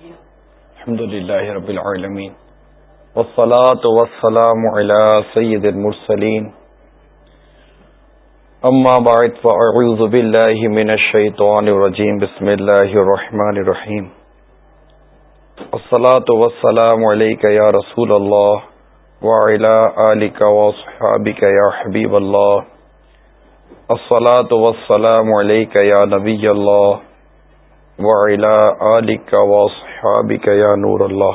الحمد لله رب العالمين، والصلاة والسلام على سيد المرسلين. أما بعد، فأعوذ بالله من الشيطان الرجيم. بسم الله الرحمن الرحيم. الصلاة والسلام عليك يا رسول الله، وعلى آلك وصحابك يا حبيب الله. الصلاة والسلام عليك يا نبي الله وعلى آلك وصحابك يا نور الله.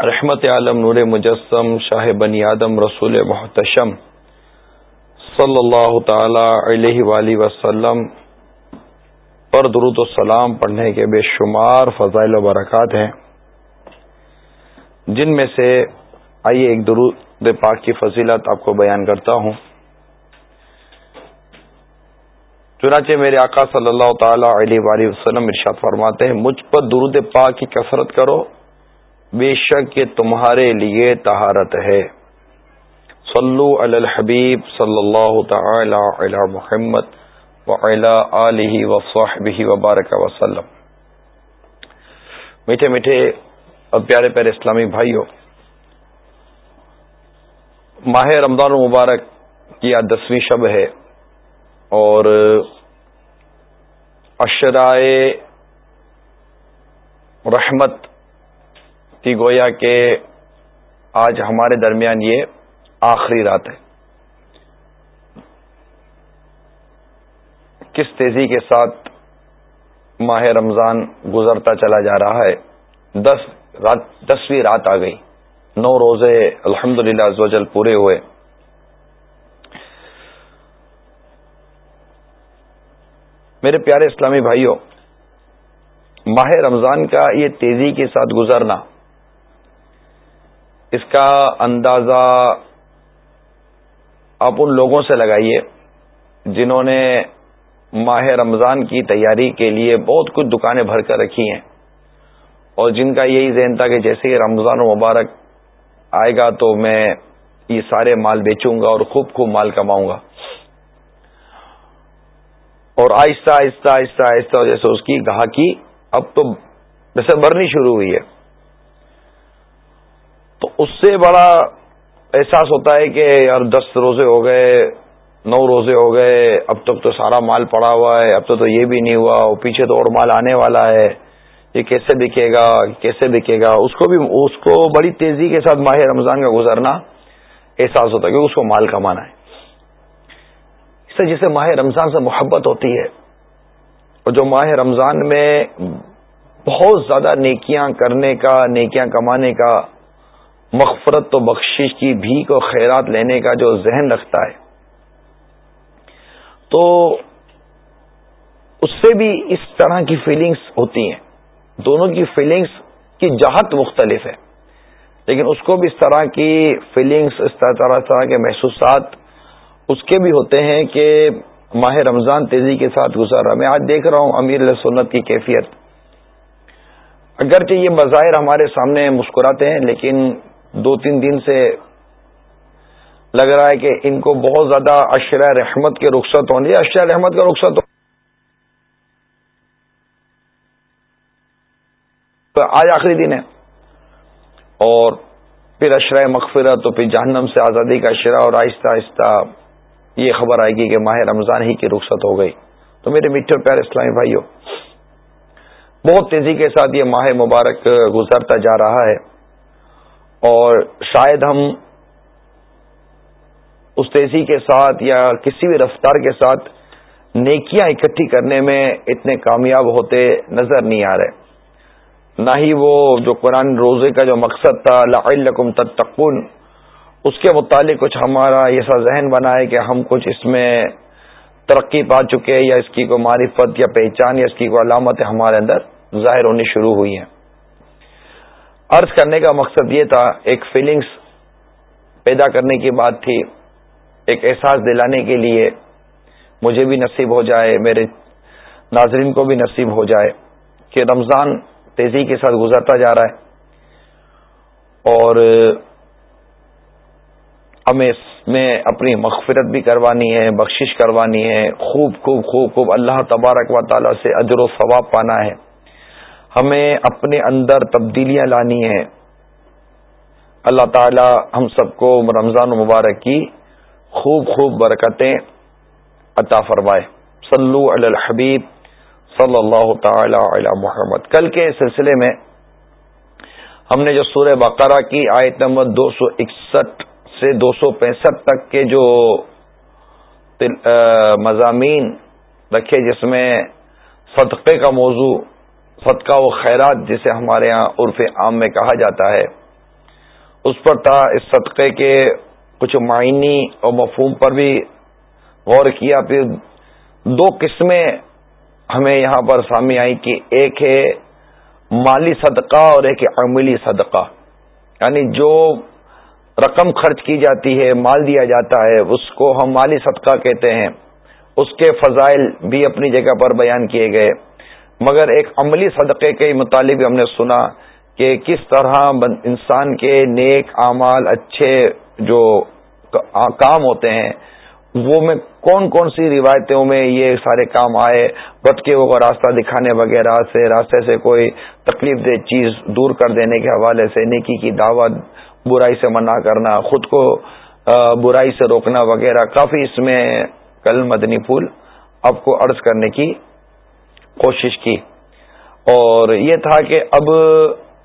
رحمت عالم نور مجسم شاہ بنی آدم رسول محتشم صلی اللہ تعالی علیہ وآلہ وسلم پر درود و سلام پڑھنے کے بے شمار فضائل و برکات ہیں۔ جن میں سے آئیے ایک درود پاک کی فضیلت آپ کو بیان کرتا ہوں۔ چنانچہ میرے آقا صلی اللہ تعالی علیہ وآلہ وسلم ارشاد فرماتے ہیں، مجھ پر درود پاک کی کثرت کرو، بے شک یہ تمہارے لیے طہارت ہے۔ صلو علی الحبیب صلی اللہ تعالی علی محمد آلہ وصحبہ وبارک وسلم۔ میٹھے میٹھے اور پیارے پیارے اسلامی بھائیوں، ماہ رمضان المبارک کی آج دسویں شب ہے۔ اور اشرائے رحمت کی گویا کہ آج ہمارے درمیان یہ آخری رات ہے۔ کس تیزی کے ساتھ ماہ رمضان گزرتا چلا جا رہا ہے۔ دس رات، دسویں رات آ گئی۔ نو روزے الحمد للہ پورے ہوئے۔ میرے پیارے اسلامی بھائیوں، ماہ رمضان کا یہ تیزی کے ساتھ گزرنا، اس کا اندازہ آپ ان لوگوں سے لگائیے جنہوں نے ماہ رمضان کی تیاری کے لیے بہت کچھ دکانیں بھر کر رکھی ہیں اور جن کا یہی ذہن تھا کہ جیسے ہی رمضان و مبارک آئے گا تو میں یہ سارے مال بیچوں گا اور خوب خوب مال کماؤں گا۔ اور آہستہ آہستہ آہستہ آہستہ جیسے اس کی گاہکی اب تو جیسے بھرنی شروع ہوئی ہے۔ تو اس سے بڑا احساس ہوتا ہے کہ یار دس روزے ہو گئے، نو روزے ہو گئے، اب تک تو سارا مال پڑا ہوا ہے، اب تو تو یہ بھی نہیں ہوا پیچھے تو اور مال آنے والا ہے۔ یہ کیسے بکے گا؟ کیسے بکے گا؟ اس کو بھی، اس کو بڑی تیزی کے ساتھ ماہ رمضان کا گزرنا احساس ہوتا ہے کہ اس کو مال کمانا ہے۔ سے جسے ماہ رمضان سے محبت ہوتی ہے اور جو ماہ رمضان میں بہت زیادہ نیکیاں کرنے کا، نیکیاں کمانے کا، مغفرت و بخشش کی بھیک اور خیرات لینے کا جو ذہن رکھتا ہے، تو اس سے بھی اس طرح کی فیلنگس ہوتی ہیں۔ دونوں کی فیلنگس کی جہت مختلف ہے۔ لیکن اس کو بھی اس طرح کی فیلنگس اس طرح طرح کے محسوسات اس کے بھی ہوتے ہیں کہ ماہ رمضان تیزی کے ساتھ گزر رہا میں آج دیکھ رہا ہوں امیر سنت کی کیفیت۔ اگرچہ یہ بظاہر ہمارے سامنے مسکراتے ہیں، لیکن دو تین دن سے لگ رہا ہے کہ ان کو بہت زیادہ اشرا رحمت کے رخصت ہونے اشرا رحمت کا رخصت تو آج آخری دن ہے۔ اور پھر اشرا مغفرت، تو پھر جہنم سے آزادی کا اشرا اور آہستہ آہستہ یہ خبر آئے گی کہ ماہ رمضان ہی کی رخصت ہو گئی۔ تو میرے میٹھے پیارے اسلامی بھائیوں بہت تیزی کے ساتھ یہ ماہ مبارک گزرتا جا رہا ہے اور شاید ہم اس تیزی کے ساتھ یا کسی بھی رفتار کے ساتھ نیکیاں اکٹھی کرنے میں اتنے کامیاب ہوتے نظر نہیں آ رہے۔ نہ ہی وہ جو قرآن روزے کا جو مقصد تھا، لعلکم تتقون اس کے متعلق کچھ ہمارا ایسا ذہن بنا ہے کہ ہم کچھ اس میں ترقی پا چکے یا اس کی کوئی معرفت یا پہچان یا اس کی کوئی علامت ہمارے اندر ظاہر ہونی شروع ہوئی ہیں۔ عرض کرنے کا مقصد یہ تھا، ایک فیلنگس پیدا کرنے کی بات تھی، ایک احساس دلانے کے لیے مجھے بھی نصیب ہو جائے، میرے ناظرین کو بھی نصیب ہو جائے کہ رمضان تیزی کے ساتھ گزرتا جا رہا ہے اور ہمیں میں اپنی مغفرت بھی کروانی ہے، بخشش کروانی ہے۔ خوب خوب خوب خوب اللہ تبارک و تعالی سے اجر و ثواب پانا ہے۔ ہمیں اپنے اندر تبدیلیاں لانی ہیں۔ اللہ تعالی ہم سب کو رمضان مبارک کی خوب خوب برکتیں عطا فرمائے۔ صلو علی الحبیب صلی اللہ تعالی علی محمد۔ کل کے سلسلے میں ہم نے جو سورہ بقرہ کی آیت نمبر دو سو اکسٹھ سے دو سو پینسٹھ تک کے جو مضامین رکھے جس میں صدقے کا موضوع، صدقہ و خیرات جسے ہمارے ہاں عرف عام میں کہا جاتا ہے، اس پر تھا اس صدقے کے کچھ معنی اور مفہوم پر بھی غور کیا۔ پھر دو قسمیں ہمیں یہاں پر سامنے آئی کہ ایک ہے مالی صدقہ اور ایک عملی صدقہ۔ یعنی جو رقم خرچ کی جاتی ہے، مال دیا جاتا ہے، اس کو ہم مالی صدقہ کہتے ہیں۔ اس کے فضائل بھی اپنی جگہ پر بیان کیے گئے۔ مگر ایک عملی صدقے کے متعلق ہم نے سنا کہ کس طرح انسان کے نیک اعمال، اچھے جو کام ہوتے ہیں، وہ میں کون کون سی روایتوں میں یہ سارے کام آئے بٹکے کو راستہ دکھانے وغیرہ سے، راستے سے کوئی تکلیف دہ چیز دور کر دینے کے حوالے سے، نیکی کی دعوت برائی سے منع کرنا، خود کو برائی سے روکنا وغیرہ، کافی اس میں کل مدنی پھول آپ کو عرض کرنے کی کوشش کی۔ اور یہ تھا کہ اب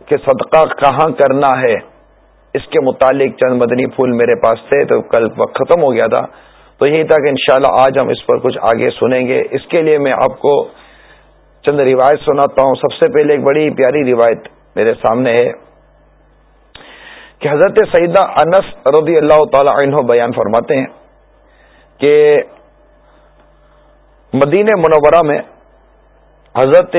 کہ صدقہ کہاں کرنا ہے؟ اس کے متعلق چند مدنی پھول میرے پاس تھے تو کل وقت ختم ہو گیا تھا۔ تو یہی تھا کہ انشاءاللہ آج ہم اس پر کچھ آگے سنیں گے۔ اس کے لیے میں آپ کو چند روایت سناتا ہوں۔ سب سے پہلے ایک بڑی پیاری روایت میرے سامنے ہے۔ کہ حضرت سیدہ انس رضی اللہ تعالی عنہ بیان فرماتے ہیں کہ مدین منورہ میں حضرت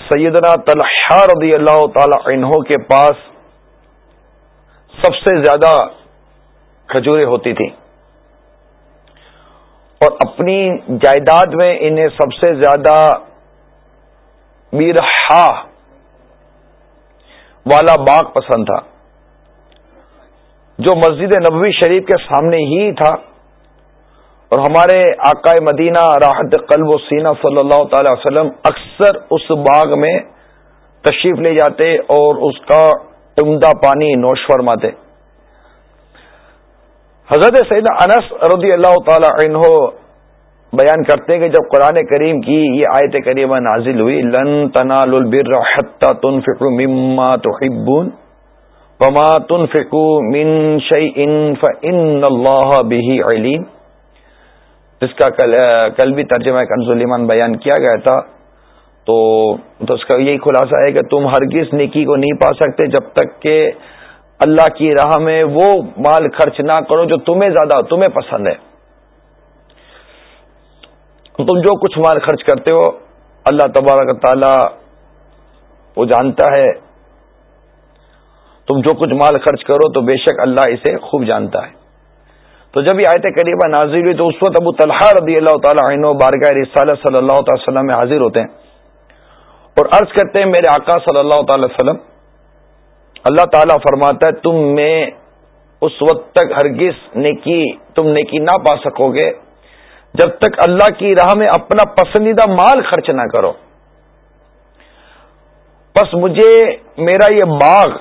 سیدنا طلحہ رضی اللہ تعالی عنہ کے پاس سب سے زیادہ کھجوریں ہوتی تھیں اور اپنی جائیداد میں انہیں سب سے زیادہ بیرہا والا باغ پسند تھا۔ جو مسجد نبوی شریف کے سامنے ہی تھا۔ اور ہمارے آقائے مدینہ راحت قلب و سینہ صلی اللہ تعالی وسلم اکثر اس باغ میں تشریف لے جاتے اور اس کا عمدہ پانی نوش فرماتے۔ حضرت سید انس رضی اللہ تعالی عنہ بیان کرتے ہیں کہ جب قرآن کریم کی یہ آیت کریمہ نازل ہوئی، لن تنال البر حتى تنفقوا مما تحبون وما تنفقوا من شيء فإن الله به عليم۔ جس کا کل, کل بھی ترجمہ کنز بیان کیا گیا تھا۔ تو, تو اس کا یہی خلاصہ ہے کہ تم ہرگز نیکی کو نہیں پا سکتے جب تک کہ اللہ کی راہ میں وہ مال خرچ نہ کرو جو تمہیں زیادہ تمہیں پسند ہے۔ تم جو کچھ مال خرچ کرتے ہو اللہ تبارک تعالی وہ جانتا ہے۔ تم جو کچھ مال خرچ کرو تو بے شک اللہ اسے خوب جانتا ہے۔ تو جب یہ آیت قریبہ نازل ہوئی تو اس وقت ابو طلحہ رضی اللہ تعالیٰ عنہ بارگاہ رسالہ صلی اللہ تعالی وسلم میں حاضر ہوتے ہیں اور عرض کرتے ہیں، میرے آقا صلی اللہ تعالی وسلم، اللہ تعالیٰ فرماتا ہے، تم میں اس وقت تک ہرگز نیکی، تم نیکی نہ پا سکو گے جب تک اللہ کی راہ میں اپنا پسندیدہ مال خرچ نہ کرو۔ بس مجھے، میرا یہ باغ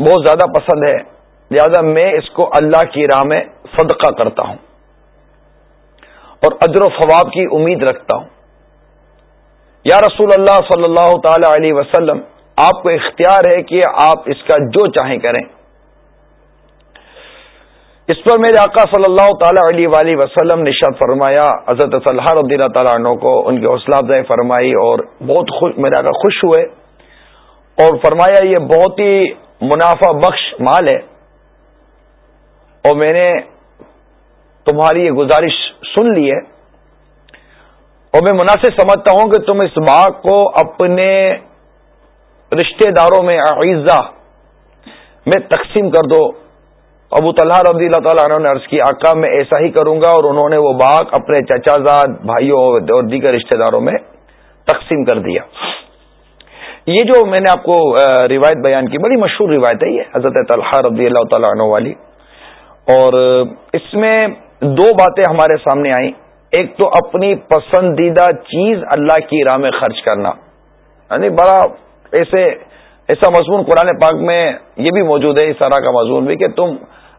بہت زیادہ پسند ہے، لہذا میں اس کو اللہ کی راہ میں صدقہ کرتا ہوں۔ اور اجر و فواب کی امید رکھتا ہوں۔ یا رسول اللہ صلی اللہ تعالی علیہ وسلم، آپ کو اختیار ہے کہ آپ اس کا جو چاہیں کریں۔ اس پر میرے آقا صلی اللہ تعالی علیہ وآلہ وسلم نے شاد فرمایا، حضرت صلی رضی اللہ تعالیٰ عنہ کو ان کی حوصلہ افزائی فرمائی اور بہت خوش، میرے آقا خوش ہوئے اور فرمایا یہ بہت ہی منافع بخش مال ہے۔ اور میں نے تمہاری یہ گزارش سن لی ہے۔ اور میں مناسب سمجھتا ہوں کہ تم اس باغ کو اپنے رشتہ داروں میں اعزا میں تقسیم کر دو۔ ابو طلحہ رضی اللہ تعالیٰ عنہ نے عرض کی، آقا میں ایسا ہی کروں گا اور انہوں نے وہ باغ اپنے چچا زاد، بھائیوں اور دیگر رشتہ داروں میں تقسیم کر دیا۔ یہ جو میں نے آپ کو روایت بیان کی، بڑی مشہور روایت ہے یہ، حضرت طلحہ رضی اللہ تعالیٰ عنہ والی۔ اور اس میں دو باتیں ہمارے سامنے آئیں۔ ایک تو اپنی پسندیدہ چیز اللہ کی راہ میں خرچ کرنا۔ یعنی بڑا ایسے، ایسا مضمون قرآن پاک میں یہ بھی موجود ہے، اس طرح کا مضمون بھی، کہ تم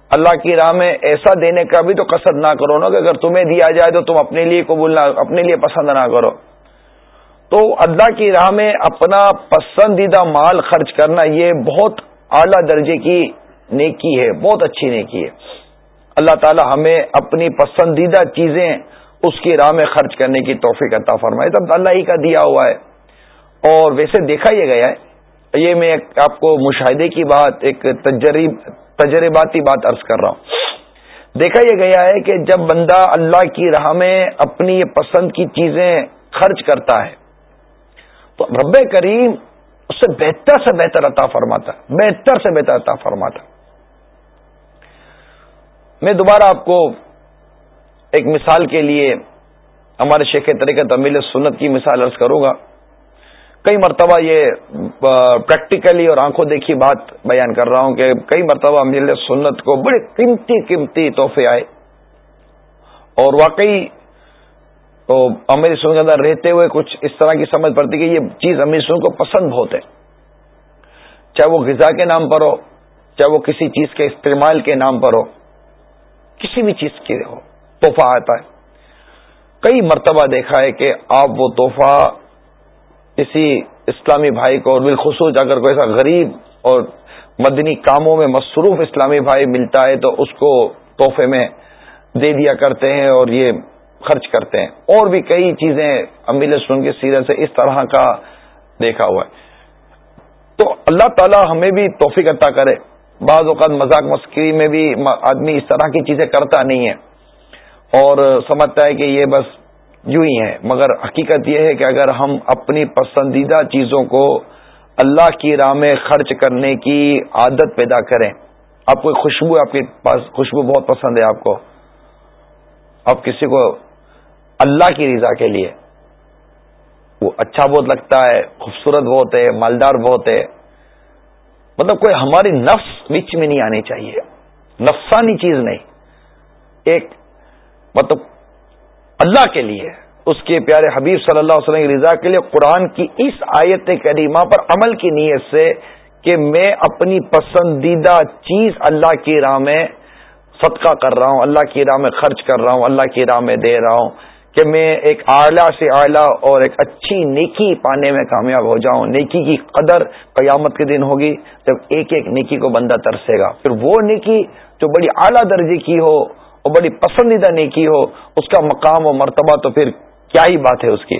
اللہ کی راہ میں ایسا دینے کا بھی تو قصد نہ کرو نا، کہ اگر تمہیں دیا جائے تو تم اپنے لیے قبول نہ، اپنے لیے پسند نہ کرو۔ تو اللہ کی راہ میں اپنا پسندیدہ مال خرچ کرنا یہ بہت اعلی درجے کی نیکی ہے، بہت اچھی نیکی ہے۔ اللہ تعالی ہمیں اپنی پسندیدہ چیزیں اس کی راہ میں خرچ کرنے کی توفیق عطا فرمائے۔ تب اللہ ہی کا دیا ہوا ہے۔ اور ویسے دیکھا یہ گیا ہے، یہ میں آپ کو مشاہدے کی بات، ایک تجرباتی بات عرض کر رہا ہوں۔ دیکھا یہ گیا ہے کہ جب بندہ اللہ کی راہ میں اپنی پسند کی چیزیں خرچ کرتا ہے تو رب کریم اس سے بہتر سے بہتر عطا فرماتا بہتر سے بہتر عطا فرماتا میں دوبارہ آپ کو ایک مثال کے لیے ہمارے شیخ طریقہ تمیل سنت کی مثال عرض کروں گا۔ کئی مرتبہ یہ پریکٹیکلی اور آنکھوں دیکھی بات بیان کر رہا ہوں کہ کئی مرتبہ میل سنت کو بڑے قیمتی قیمتی تحفے آئے اور واقعی تو امیر سن کے اندر رہتے ہوئے کچھ اس طرح کی سمجھ پڑتی کہ یہ چیز امیر سن کو پسند بہت ہے چاہے وہ غذا کے نام پر ہو، چاہے وہ کسی چیز کے استعمال کے نام پر ہو، کسی بھی چیز کے ہو، تحفہ آتا ہے۔ کئی مرتبہ دیکھا ہے کہ آپ وہ تحفہ کسی اسلامی بھائی کو اور بالخصوص اگر کوئی ایسا غریب اور مدنی کاموں میں مصروف اسلامی بھائی ملتا ہے تو اس کو تحفے میں دے دیا کرتے ہیں اور یہ خرچ کرتے ہیں۔ اور بھی کئی چیزیں امیل سن کی سیرت سے اس طرح کا دیکھا ہوا ہے۔ تو اللہ تعالی ہمیں بھی توفیق عطا کرے۔ بعض اوقات مذاق مسکری میں بھی آدمی اس طرح کی چیزیں کرتا نہیں ہے۔ اور سمجھتا ہے کہ یہ بس یوں ہی ہے۔ مگر حقیقت یہ ہے کہ اگر ہم اپنی پسندیدہ چیزوں کو اللہ کی راہ میں خرچ کرنے کی عادت پیدا کریں۔ آپ کو خوشبو آپ کے پاس خوشبو بہت پسند ہے آپ کو۔ آپ کسی کو اللہ کی رضا کے لیے۔ وہ اچھا بہت لگتا ہے، خوبصورت بہت ہے، مالدار بہت ہے۔ مطلب کوئی ہماری نفس بیچ میں نہیں آنی چاہیے۔ نفسانی چیز نہیں۔ ایک مطلب اللہ کے لیے، اس کے پیارے حبیب صلی اللہ علیہ وسلم کی رضا کے لیے قرآن کی اس آیت کریمہ پر عمل کی نیت سے کہ میں اپنی پسندیدہ چیز اللہ کی راہ میں صدقہ کر رہا ہوں، اللہ کی راہ میں خرچ کر رہا ہوں، اللہ کی راہ میں دے رہا ہوں۔ کہ میں ایک اعلیٰ سے اعلیٰ اور ایک اچھی نیکی پانے میں کامیاب ہو جاؤں۔ نیکی کی قدر قیامت کے دن ہوگی جب ایک ایک نیکی کو بندہ ترسے گا۔ پھر وہ نیکی جو بڑی اعلیٰ درجے کی ہو اور بڑی پسندیدہ نیکی ہو، اس کا مقام و مرتبہ تو پھر کیا ہی بات ہے اس کی؟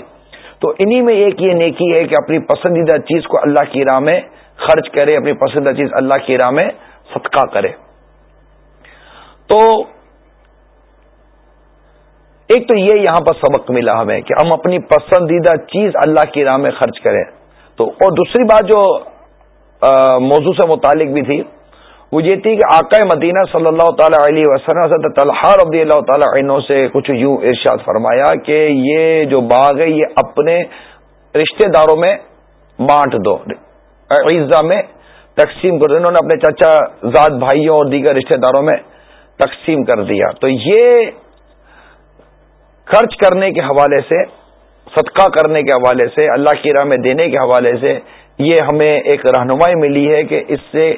تو انہی میں ایک یہ نیکی ہے کہ اپنی پسندیدہ چیز کو اللہ کی راہ میں خرچ کرے، اپنی پسندیدہ چیز اللہ کی راہ میں صدقہ کرے۔ تو ایک تو یہ یہاں پر سبق ملا ہمیں کہ ہم اپنی پسندیدہ چیز اللہ کی راہ میں خرچ کریں۔ تو، اور دوسری بات جو موضوع سے متعلق بھی تھی، وہ یہ تھی کہ آقا مدینہ صلی اللہ تعالی علیہ وسلم طلحہ رضی اللہ تعالی عنہ سے کچھ یوں ارشاد فرمایا کہ یہ جو باغ ہے، یہ اپنے رشتہ داروں میں بانٹ دو عیزہ میں تقسیم کر دو۔ انہوں نے اپنے چچا، زاد بھائیوں اور دیگر رشتہ داروں میں تقسیم کر دیا۔ تو یہ خرچ کرنے کے حوالے سے، صدقہ کرنے کے حوالے سے، اللہ کی راہ میں دینے کے حوالے سے یہ ہمیں ایک رہنمائی ملی ہے کہ اس سے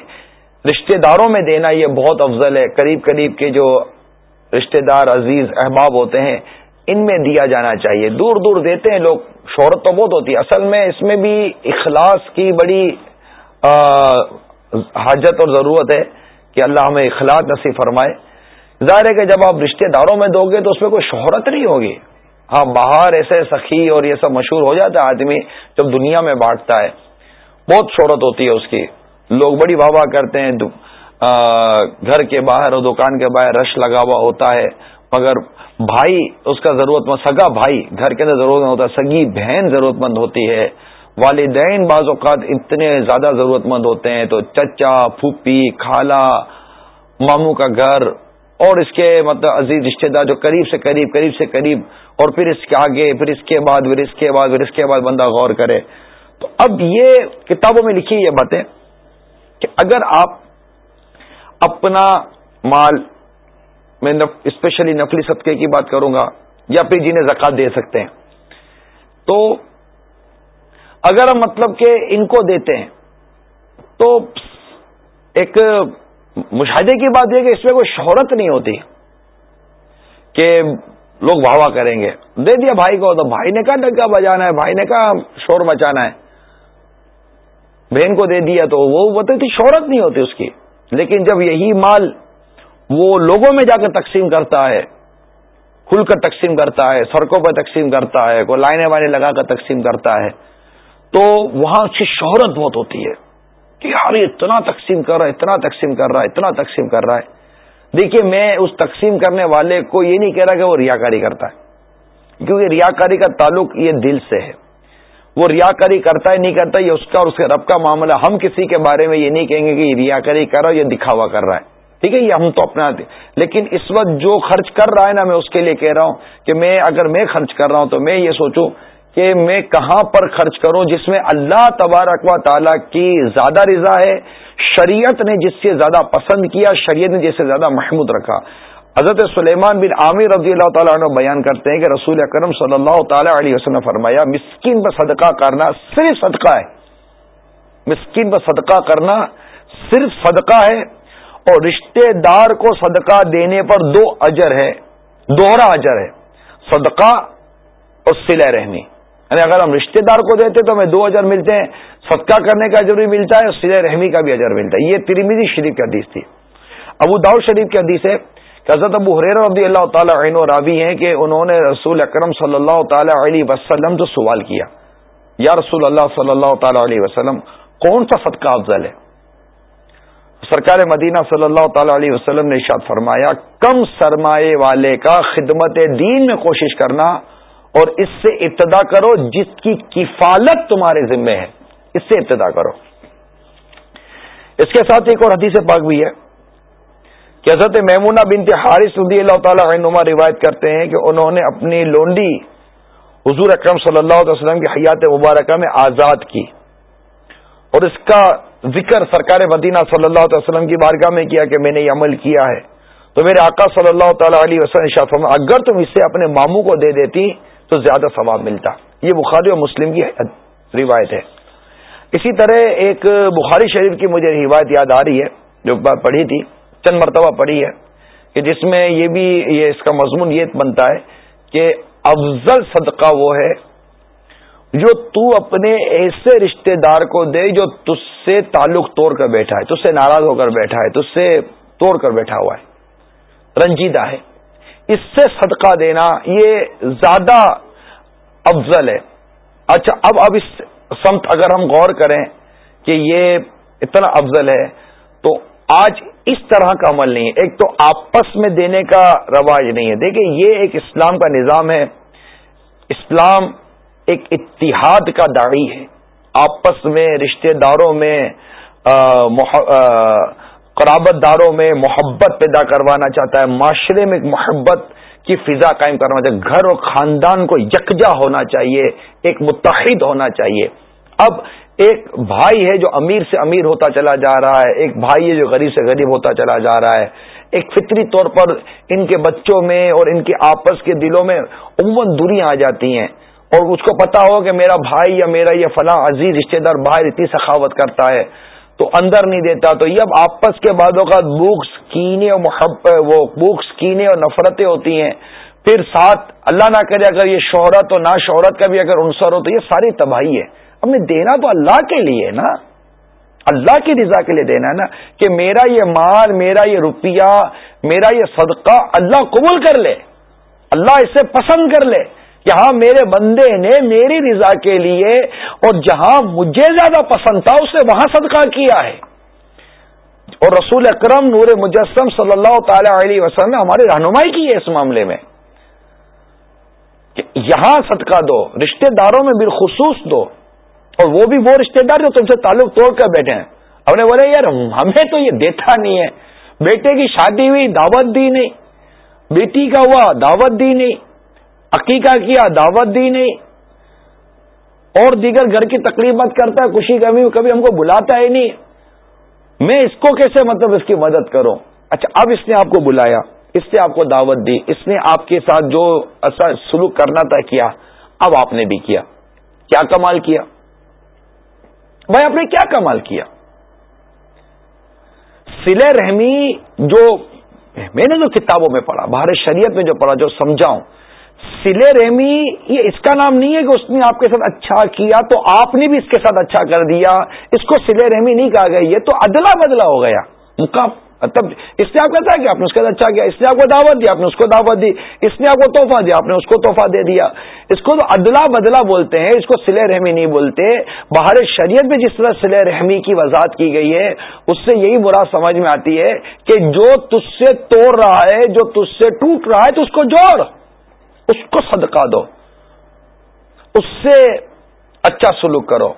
رشتہ داروں میں دینا یہ بہت افضل ہے۔ قریب قریب کے جو رشتہ دار عزیز، احباب ہوتے ہیں، ان میں دیا جانا چاہیے۔ دور دور دیتے ہیں لوگ، شہرت تو بہت ہوتی ہے۔ اصل میں اس میں بھی اخلاص کی بڑی حاجت اور ضرورت ہے کہ اللہ ہمیں اخلاص نصیب فرمائے۔ ظاہر ہے کہ جب آپ رشتہ داروں میں دو گے تو اس میں کوئی شہرت نہیں ہوگی۔ ہاں باہر ایسے سخی اور یہ سب مشہور ہو جاتا ہے آدمی جب دنیا میں بانٹتا ہے۔ بہت شہرت ہوتی ہے اس کی۔ لوگ بڑی واہ واہ کرتے ہیں۔ گھر کے باہر اور دکان کے باہر رش لگا ہوا ہوتا ہے۔ مگر بھائی، اس کا ضرورت مند، سگا بھائی، گھر کے اندر ضرورت مند ہوتا ہے۔ سگی بہن ضرورت مند ہوتی ہے۔ والدین بعض اوقات اتنے زیادہ ضرورت مند ہوتے ہیں۔ تو چچا، پھوپھی، خالہ، ماموں کا گھر اور اس کے مطلب عزیز رشتے دار جو قریب سے قریب قریب سے قریب، اور پھر اس کے آگے، پھر اس کے بعد، پھر اس کے بعد، پھر اس کے بعد بندہ غور کرے۔ تو اب یہ کتابوں میں لکھی یہ باتیں کہ اگر آپ اپنا مال، میں اسپیشلی نفلی صدقے کی بات کروں گا، یا پھر جنہیں زکات دے سکتے ہیں، تو اگر ہم مطلب کہ ان کو دیتے ہیں، تو ایک مشاہدے کی بات یہ کہ اس میں کوئی شہرت نہیں ہوتی کہ لوگ واہ واہ کریں گے۔ دے دیا بھائی کو تو بھائی نے کہا ڈگا بجانا ہے، بھائی نے کہا شور مچانا ہے۔ بہن کو دے دیا تو وہ بتائی تھی شہرت نہیں ہوتی اس کی۔ لیکن جب یہی مال وہ لوگوں میں جا کر تقسیم کرتا ہے، کھل کر تقسیم کرتا ہے، سڑکوں پر تقسیم کرتا ہے، کوئی لائنے وائنے لگا کر تقسیم کرتا ہے، تو وہاں اس کی شہرت بہت ہوتی ہے۔ یار اتنا تقسیم کر رہا ہے، اتنا تقسیم کر رہا ہے، اتنا تقسیم کر رہا ہے۔ دیکھیے، میں اس تقسیم کرنے والے کو یہ نہیں کہہ رہا کہ وہ ریاکاری کرتا ہے، کیونکہ ریاکاری کا تعلق یہ دل سے ہے۔ وہ ریاکاری کرتا ہے، نہیں کرتا، یہ اس کا اور اس کے رب کا معاملہ ہم کسی کے بارے میں یہ نہیں کہیں گے کہ یہ ریاکاری کر رہا ہے، یہ دکھاوا کر رہا ہے۔ ٹھیک ہے، یہ ہم تو اپنا لیکن اس وقت جو خرچ کر رہا ہے نا، میں اس کے لیے کہہ رہا ہوں کہ میں، اگر میں خرچ کر رہا ہوں تو میں یہ سوچوں کہ میں کہاں پر خرچ کروں جس میں اللہ تبارک و تعالیٰ کی زیادہ رضا ہے، شریعت نے جس سے زیادہ پسند کیا، شریعت نے جس سے زیادہ محمود رکھا۔ حضرت سلیمان بن عامر رضی اللہ تعالیٰ عنہ بیان کرتے ہیں کہ رسول اکرم صلی اللہ تعالی علیہ وسلم فرمایا، مسکین پر صدقہ کرنا صرف صدقہ ہے۔ مسکین پر صدقہ کرنا صرف صدقہ ہے اور رشتے دار کو صدقہ دینے پر دو اجر ہے، دوہرا اجر ہے۔ صدقہ اور سلے رحمی یعنی اگر ہم رشتے دار کو دیتے تو ہمیں دو اجر ملتے ہیں، صدقہ کرنے کا اجر بھی ملتا ہے اور رحمی کا بھی اجر ملتا ہے۔ یہ ترمیزی شریف کی حدیث تھی۔ ابو داؤ شریف کی حدیث ہے کہ حضرت ابو حریر رضی اللہ تعالیٰ عین و راوی ہیں کہ انہوں نے رسول اکرم صلی اللہ تعالی علیہ وسلم تو سوال کیا، یا رسول اللہ صلی اللہ تعالی علیہ وسلم، کون سا صدقہ افضل ہے؟ سرکار مدینہ صلی اللہ تعالی علیہ وسلم نے ارشاد فرمایا، کم سرمایہ والے کا خدمت دین میں کوشش کرنا اور اس سے ابتدا کرو جس کی کفالت تمہارے ذمے ہے۔ اس سے ابتدا کرو۔ اس کے ساتھ ایک اور حدیث پاک بھی ہے کہ حضرت میمونہ بنت حارث رضی اللہ تعالی عنما روایت کرتے ہیں کہ انہوں نے اپنی لونڈی حضور اکرم صلی اللہ علیہ وسلم کی حیات مبارکہ میں آزاد کی اور اس کا ذکر سرکار مدینہ صلی اللہ علیہ وسلم کی بارگاہ میں کیا کہ میں نے یہ عمل کیا ہے۔ تو میرے آقا صلی اللہ تعالی علیہ وسلم اگر تم اسے اپنے ماموں کو دے دیتی تو زیادہ ثواب ملتا۔ یہ بخاری اور مسلم کی روایت ہے۔ اسی طرح ایک بخاری شریف کی مجھے روایت یاد آ رہی ہے، جو پڑھی تھی، چند مرتبہ پڑھی ہے، کہ جس میں یہ بھی یہ اس کا مضمون یہ بنتا ہے کہ افضل صدقہ وہ ہے جو تو اپنے ایسے رشتہ دار کو دے جو تج سے تعلق توڑ کر بیٹھا ہے تج سے ناراض ہو کر بیٹھا ہے تج سے توڑ کر بیٹھا ہوا ہے، رنجیدہ ہے۔ اس سے صدقہ دینا یہ زیادہ افضل ہے۔ اچھا اب اب اس سمت اگر ہم غور کریں کہ یہ اتنا افضل ہے، تو آج اس طرح کا عمل نہیں ہے۔ ایک تو آپس میں دینے کا رواج نہیں ہے۔ دیکھیں، یہ ایک اسلام کا نظام ہے۔ اسلام ایک اتحاد کا داڑھی ہے۔ آپس میں، رشتہ داروں میں قرابت داروں میں محبت پیدا کروانا چاہتا ہے، معاشرے میں ایک محبت کی فضا قائم کرنا چاہیے گھر اور خاندان کو یکجا ہونا چاہیے، ایک متحد ہونا چاہیے۔ اب ایک بھائی ہے جو امیر سے امیر ہوتا چلا جا رہا ہے، ایک بھائی ہے جو غریب سے غریب ہوتا چلا جا رہا ہے۔ ایک فطری طور پر ان کے بچوں میں اور ان کے آپس کے دلوں میں عموماً دوریاں آ جاتی ہیں۔ اور اس کو پتا ہو کہ میرا بھائی یا میرا یہ فلاں عزیز رشتے دار بھائی اتنی سخاوت کرتا ہے۔ تو اندر نہیں دیتا۔ تو یہ اب آپس کے بعدوں کا بوکس کینے اور محبت وہ بوکس کینے اور نفرتیں ہوتی ہیں۔ پھر ساتھ اللہ نہ کرے اگر یہ شہرت اور نہ شہرت کا بھی اگر عنصر ہو تو یہ ساری تباہی ہے۔ ہم نے دینا تو اللہ کے لیے نا۔ اللہ کی رضا کے لیے دینا ہے نا کہ میرا یہ مال، میرا یہ روپیہ، میرا یہ صدقہ اللہ قبول کر لے۔ اللہ اسے پسند کر لے۔ یہاں میرے بندے نے میری رضا کے لیے اور جہاں مجھے زیادہ پسند تھا اسے وہاں صدقہ کیا ہے۔ اور رسول اکرم نور مجسم صلی اللہ تعالی علیہ وسلم نے ہماری رہنمائی کی ہے اس معاملے میں۔ کہ یہاں صدقہ دو، رشتہ داروں میں بالخصوص دو۔ اور وہ بھی وہ رشتہ دار جو تم سے تعلق توڑ کر بیٹھے ہیں۔ ہم نے بولے یار، ہمیں تو یہ دیتا نہیں ہے۔ بیٹے کی شادی ہوئی، دعوت دی نہیں۔ بیٹی کا ہوا، دعوت دی نہیں۔ عقیقہ کیا دعوت دی نہیں، اور دیگر گھر کی تکلیفات کرتا ہے، خوشی کبھی کبھی ہم کو بلاتا ہی نہیں۔ میں اس کو کیسے مطلب اس کی مدد کروں؟ اچھا اب اس نے آپ کو بلایا، اس نے آپ کو دعوت دی، اس نے آپ کے ساتھ جو سلوک کرنا تھا کیا، اب آپ نے بھی کیا۔ کیا کمال کیا؟ بھائی، آپ نے کیا کمال کیا؟ سلے رحمی جو، میں نے جو کتابوں میں پڑھا باہر شریعت میں جو پڑھا، جو سمجھاؤں سلے رحمی یہ اس کا نام نہیں ہے کہ اس نے آپ کے ساتھ اچھا کیا، تو آپ نے بھی اس کے ساتھ اچھا کر دیا۔ اس کو سلے رحمی نہیں کہا گیا، یہ تو ادلا بدلا ہو گیا۔ مقام اس نے آپ کا کہ آپ نے اس کے اچھا کیا، اس نے آپ کو دعوت دی، آپ نے اس کو دعوت دی، اس نے آپ کو تحفہ دیا، آپ نے اس کو تحفہ دے دیا۔ اس کو تو ادلا بدلا بولتے ہیں، اس کو سلے رحمی نہیں بولتے۔ باہر شریعت میں جس طرح سلے رحمی کی وضاحت کی گئی ہے، اس سے یہی برا سمجھ میں آتی ہے کہ جو تج سے توڑ رہا ہے، جو تج سے ٹوٹ رہا ہے، تو اس کو جوڑ۔ اس کو صدقہ دو۔ اس سے اچھا سلوک کرو۔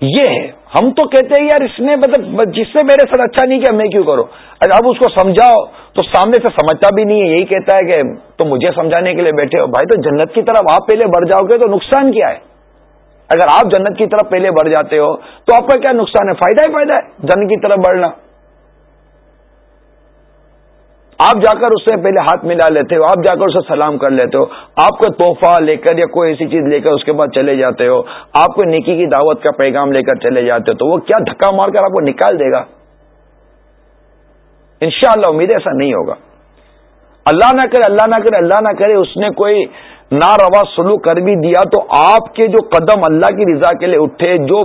یہ ہے۔ ہم تو کہتے ہیں یار اس نے مطلب جس سے میرے ساتھ اچھا نہیں کیا، میں کیوں کروں؟ اچھا اب اس کو سمجھاؤ۔ تو سامنے سے سمجھتا بھی نہیں ہے، یہی کہتا ہے کہ تم مجھے سمجھانے کے لیے بیٹھے ہو۔ بھائی، تو جنت کی طرف آپ پہلے بڑھ جاؤ گے تو نقصان کیا ہے؟ اگر آپ جنت کی طرف پہلے بڑھ جاتے ہو تو آپ کا کیا نقصان ہے؟ فائدہ ہی فائدہ ہے۔ جنت کی طرف بڑھنا۔ آپ جا کر اس سے پہلے ہاتھ ملا لیتے ہو، آپ جا کر اسے سلام کر لیتے ہو، آپ کو تحفہ لے کر یا کوئی ایسی چیز لے کر اس کے بعد چلے جاتے ہو، آپ کو نیکی کی دعوت کا پیغام لے کر چلے جاتے ہو، تو وہ کیا دھکا مار کر آپ کو نکال دے گا؟ انشاءاللہ امید ایسا نہیں ہوگا۔ اللہ نہ کرے، اللہ نہ کرے، اللہ نہ کرے، اس نے کوئی ناروا سلوک کر بھی دیا تو آپ کے جو قدم اللہ کی رضا کے لیے اٹھے، جو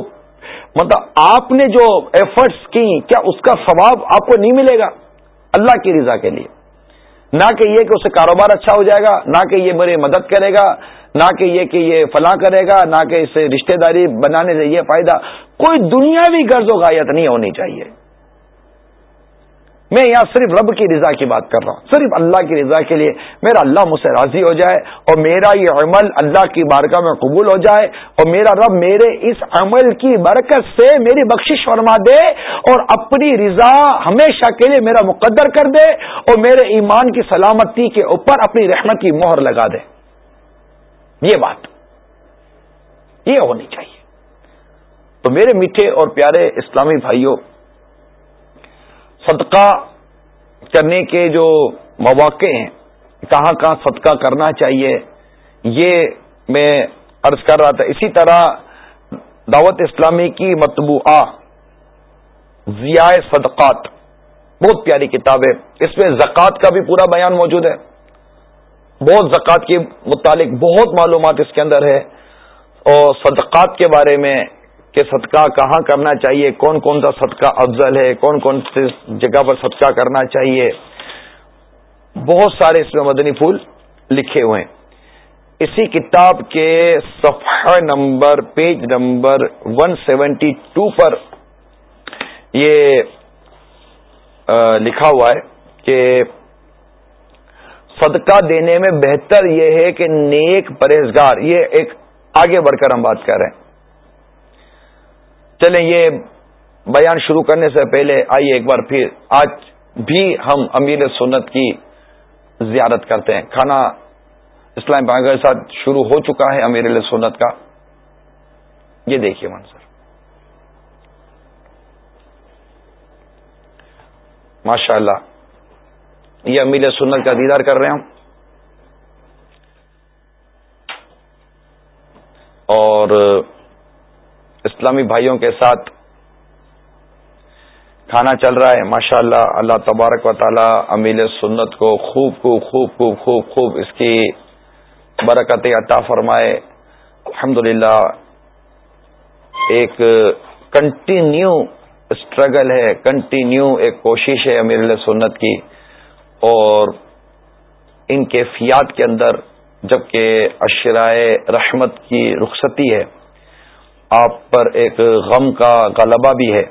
مطلب آپ نے جو ایفرٹس کی، کیا اس کا ثواب آپ کو نہیں ملے گا؟ اللہ کی رضا کے لیے۔ نہ کہ یہ کہ اسے کاروبار اچھا ہو جائے گا، نہ کہ یہ میری مدد کرے گا، نہ کہ یہ کہ یہ فلاں کرے گا، نہ کہ اسے رشتہ داری بنانے سے یہ فائدہ۔ کوئی دنیاوی غرض و غایت نہیں ہونی چاہیے۔ میں یہاں صرف رب کی رضا کی بات کر رہا ہوں۔ صرف اللہ کی رضا کے لیے میرا اللہ مجھ سے راضی ہو جائے اور میرا یہ عمل اللہ کی بارگاہ میں قبول ہو جائے اور میرا رب میرے اس عمل کی برکت سے میری بخشش فرما دے اور اپنی رضا ہمیشہ کے لیے میرا مقدر کر دے اور میرے ایمان کی سلامتی کے اوپر اپنی رحمت کی مہر لگا دے۔ یہ بات۔ یہ ہونی چاہیے۔ تو میرے میٹھے اور پیارے اسلامی بھائیوں صدقہ کرنے کے جو مواقع ہیں، کہاں کہاں صدقہ کرنا چاہیے، یہ میں عرض کر رہا تھا۔ اسی طرح دعوت اسلامی کی مطبوعہ ضیاء صدقات، بہت پیاری کتاب ہے۔ اس میں زکوٰۃ کا بھی پورا بیان موجود ہے۔ بہت زکوٰۃ کے متعلق بہت معلومات اس کے اندر ہے۔ اور صدقات کے بارے میں کہ صدقہ کہاں کرنا چاہیے؟ کون کون سا صدقہ افضل ہے؟ کون کون سی جگہ پر صدقہ کرنا چاہیے؟ بہت سارے اس میں مدنی پھول لکھے ہوئے ہیں۔ اسی کتاب کے صفحہ number, page number one seventy two پر یہ لکھا ہوا ہے کہ صدقہ دینے میں بہتر یہ ہے کہ نیک پرہیزگار، یہ ایک آگے بڑھ کر ہم بات کر رہے ہیں۔ چلیں یہ بیان شروع کرنے سے پہلے آئیے ایک بار پھر، آج بھی ہم امیر سنت کی زیارت کرتے ہیں۔ کھانا اسلام بھائی کے ساتھ شروع ہو چکا ہے امیر سنت کا۔ یہ دیکھیے منظر۔ ماشاء اللہ یہ امیر سنت کا دیدار کر رہے ہیں ہم۔ اور اسلامی بھائیوں کے ساتھ کھانا چل رہا ہے۔ ماشاء اللہ اللہ تبارک و تعالی امیل سنت کو خوب خوب خوب خوب خوب خوب اس کی برکت عطا فرمائے۔ الحمد ایک کنٹینیو اسٹرگل ہے کنٹینیو ایک کوشش ہے امیر سنت کی۔ اور ان کیفیات کے اندر، جبکہ اشرائے رحمت کی رخصتی ہے۔ آپ پر ایک غم کا غلبہ بھی ہے۔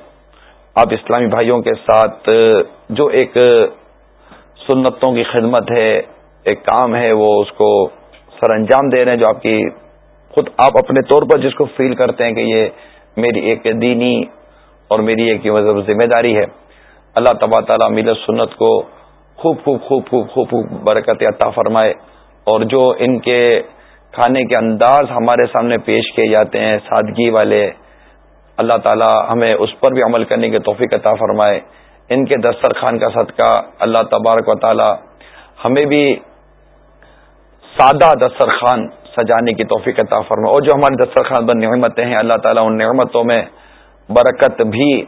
آپ اسلامی بھائیوں کے ساتھ، جو ایک سنتوں کی خدمت ہے، ایک کام ہے، وہ اس کو سر انجام دے رہے ہیں، جو آپ کی خود آپ اپنے طور پر جس کو فیل کرتے ہیں کہ یہ میری ایک دینی اور میری ایک مطلب ذمہ داری ہے۔ اللہ تبا تعالیٰ میل سنت کو خوب خوب خوب خوب خوب خوب برکت عطا فرمائے۔ اور جو ان کے کھانے کے انداز ہمارے سامنے پیش کیے جاتے ہیں، سادگی والے۔ اللہ تعالی ہمیں اس پر بھی عمل کرنے کی توفیق عطا فرمائے۔ ان کے دسترخوان کا صدقہ اللہ تبارک و تعالی ہمیں بھی سادہ دسترخوان سجانے کی توفیق عطا فرمائے۔ اور جو ہمارے دسترخوان پر نعمتیں ہیں، اللہ تعالیٰ ان نعمتوں میں برکت بھی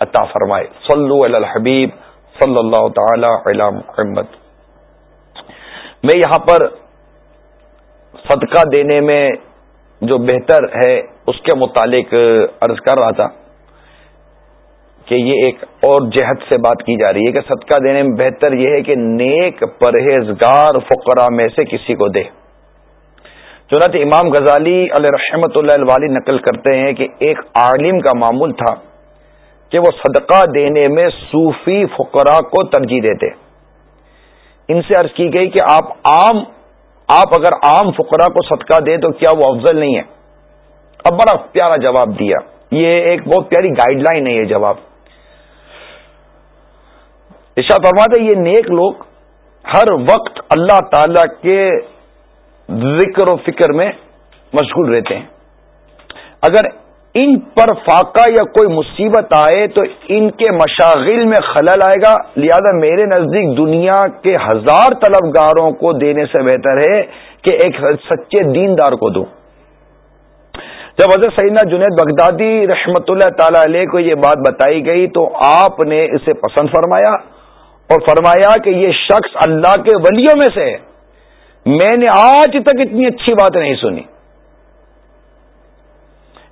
عطا فرمائے۔ صلو علی الحبیب صلی اللہ تعالی علی محمد۔ میں یہاں پر صدقہ دینے میں جو بہتر ہے، اس کے متعلق عرض کر رہا تھا کہ یہ ایک اور جہد سے بات کی جا رہی ہے کہ صدقہ دینے میں بہتر یہ ہے کہ نیک پرہیزگار فقرا میں سے کسی کو دے۔ چنانچہ امام غزالی علیہ رحمت اللہ علیہ نقل کرتے ہیں کہ ایک عالم کا معمول تھا کہ وہ صدقہ دینے میں صوفی فقرا کو ترجیح دیتے۔ ان سے عرض کی گئی کہ آپ عام آپ اگر عام فقرا کو صدقہ دیں تو کیا وہ افضل نہیں ہے؟ اب بڑا پیارا جواب دیا۔ یہ ایک بہت پیاری گائیڈ لائن ہے یہ جواب۔ اشا فرماتے یہ نیک لوگ ہر وقت اللہ تعالی کے ذکر و فکر میں مشغول رہتے ہیں۔ اگر ان پر فاقہ یا کوئی مصیبت آئے تو ان کے مشاغل میں خلل آئے گا۔ لہذا میرے نزدیک دنیا کے ہزار طلبگاروں کو دینے سے بہتر ہے کہ ایک سچے دیندار کو دوں۔ جب حضرت سیدنا جنید بغدادی رحمت اللہ تعالی علیہ کو یہ بات بتائی گئی تو آپ نے اسے پسند فرمایا اور فرمایا کہ یہ شخص اللہ کے ولیوں میں سے ہے۔ میں نے آج تک اتنی اچھی بات نہیں سنی۔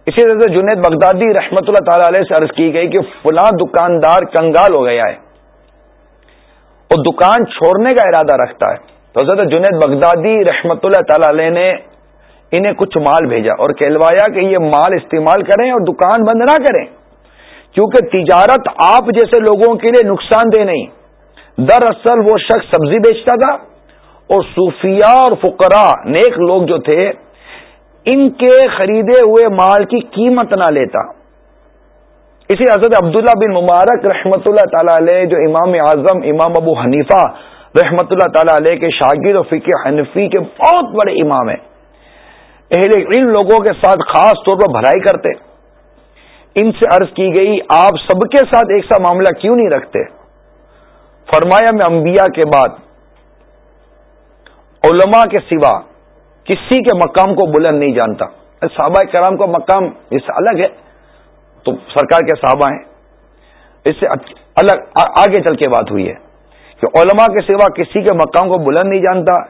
اسی طرح سے جنید بغدادی رحمت اللہ تعالی علیہ سے عرض کی گئی کہ فلاں دکاندار کنگال ہو گیا ہے۔ اور دکان چھوڑنے کا ارادہ رکھتا ہے۔ تو حضرت جنید بغدادی رحمت اللہ تعالی علیہ نے انہیں کچھ مال بھیجا اور کہلوایا کہ یہ مال استعمال کریں اور دکان بند نہ کریں۔ کیونکہ تجارت آپ جیسے لوگوں کے لیے نقصان دہ نہیں۔ دراصل وہ شخص سبزی بیچتا تھا اور صوفیہ اور فقراء، نیک لوگ جو تھے ان کے خریدے ہوئے مال کی قیمت نہ لیتا۔ اسی حضرت عبداللہ بن مبارک رحمت اللہ تعالی علیہ، جو امام اعظم، امام ابو حنیفہ رحمت اللہ تعالی علیہ کے شاگرد و فقہ حنفی کے بہت بڑے امام ہیں۔ اہل ان لوگوں کے ساتھ خاص طور پر بھرائی کرتے۔ ان سے عرض کی گئی، آپ سب کے ساتھ ایک سا معاملہ کیوں نہیں رکھتے؟ فرمایا، میں انبیاء کے بعد، علماء کے سوا کسی کے مقام کو بلند نہیں جانتا۔ صحابہ کرام کا مقام اس سے الگ ہے۔ تو سرکار کے صحابہ ہیں۔ اس سے الگ آگے چل کے بات ہوئی ہے کہ علماء کے سوا کسی کے مقام کو بلند نہیں جانتا۔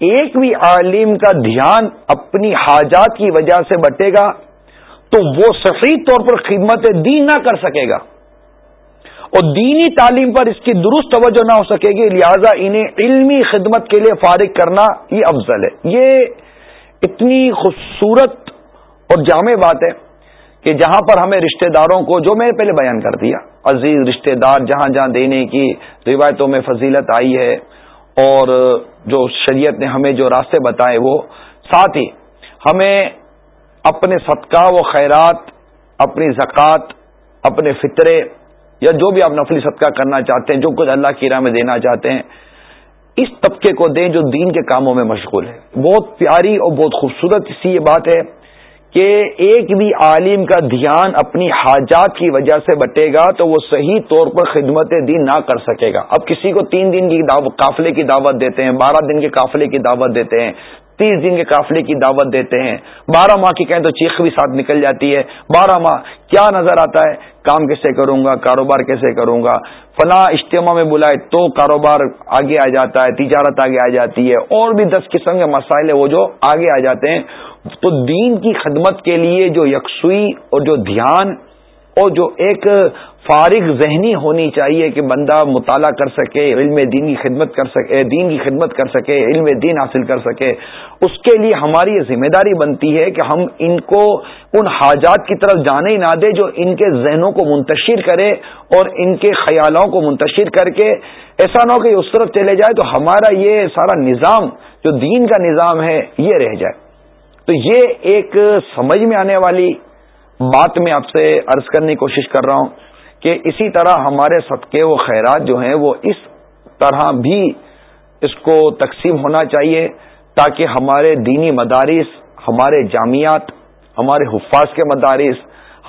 ایک بھی عالم کا دھیان اپنی حاجات کی وجہ سے بٹے گا تو وہ صحیح طور پر خدمت دین نہ کر سکے گا۔ اور دینی تعلیم پر اس کی درست توجہ نہ ہو سکے گی، لہذا انہیں علمی خدمت کے لیے فارغ کرنا یہ افضل ہے۔ یہ اتنی خوبصورت اور جامع بات ہے کہ جہاں پر ہمیں رشتہ داروں کو، جو میں نے پہلے بیان کر دیا، عزیز رشتہ دار جہاں جہاں دینے کی روایتوں میں فضیلت آئی ہے اور جو شریعت نے ہمیں جو راستے بتائے وہ، ساتھ ہی ہمیں اپنے صدقہ و خیرات، اپنی زکوٰۃ، اپنے فطرے یا جو بھی آپ نفلی صدقہ کرنا چاہتے ہیں، جو کچھ اللہ کی راہ میں دینا چاہتے ہیں، اس طبقے کو دیں جو دین کے کاموں میں مشغول ہے۔ بہت پیاری اور بہت خوبصورت سی یہ بات ہے کہ ایک بھی عالم کا دھیان اپنی حاجات کی وجہ سے بٹے گا تو وہ صحیح طور پر خدمت دین نہ کر سکے گا۔ اب کسی کو تین دن کی قافلے کی دعوت دیتے ہیں، بارہ دن کے قافلے کی دعوت دیتے ہیں، تیس دن کے قافلے کی دعوت دیتے ہیں، بارہ ماہ کی کہیں تو چیخ بھی ساتھ نکل جاتی ہے۔ بارہ ماہ کیا نظر آتا ہے؟ کام کیسے کروں گا، کاروبار کیسے کروں گا؟ فلاں اجتماع میں بلائے تو کاروبار آگے آ جاتا ہے، تجارت آگے آ جاتی ہے، اور بھی دس قسم کے مسائل وہ جو آگے آ جاتے ہیں۔ تو دین کی خدمت کے لیے جو یکسوئی اور جو دھیان اور جو ایک فارغ ذہنی ہونی چاہیے کہ بندہ مطالعہ کر سکے، علم دین کی خدمت کر سکے دین کی خدمت کر سکے، علم دین حاصل کر سکے، اس کے لیے ہماری یہ ذمہ داری بنتی ہے کہ ہم ان کو ان حاجات کی طرف جانے ہی نہ دے جو ان کے ذہنوں کو منتشر کرے اور ان کے خیالوں کو منتشر کر کے ایسا نہ ہو کہ اس طرف چلے جائے تو ہمارا یہ سارا نظام، جو دین کا نظام ہے، یہ رہ جائے۔ تو یہ ایک سمجھ میں آنے والی بات میں آپ سے عرض کرنے کی کوشش کر رہا ہوں کہ اسی طرح ہمارے صدقے و خیرات جو ہیں وہ اس طرح بھی اس کو تقسیم ہونا چاہیے تاکہ ہمارے دینی مدارس، ہمارے جامعات، ہمارے حفاظ کے مدارس،